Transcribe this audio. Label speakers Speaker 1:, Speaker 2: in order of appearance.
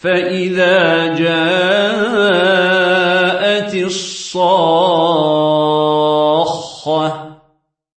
Speaker 1: فإذا جاءت الصاخة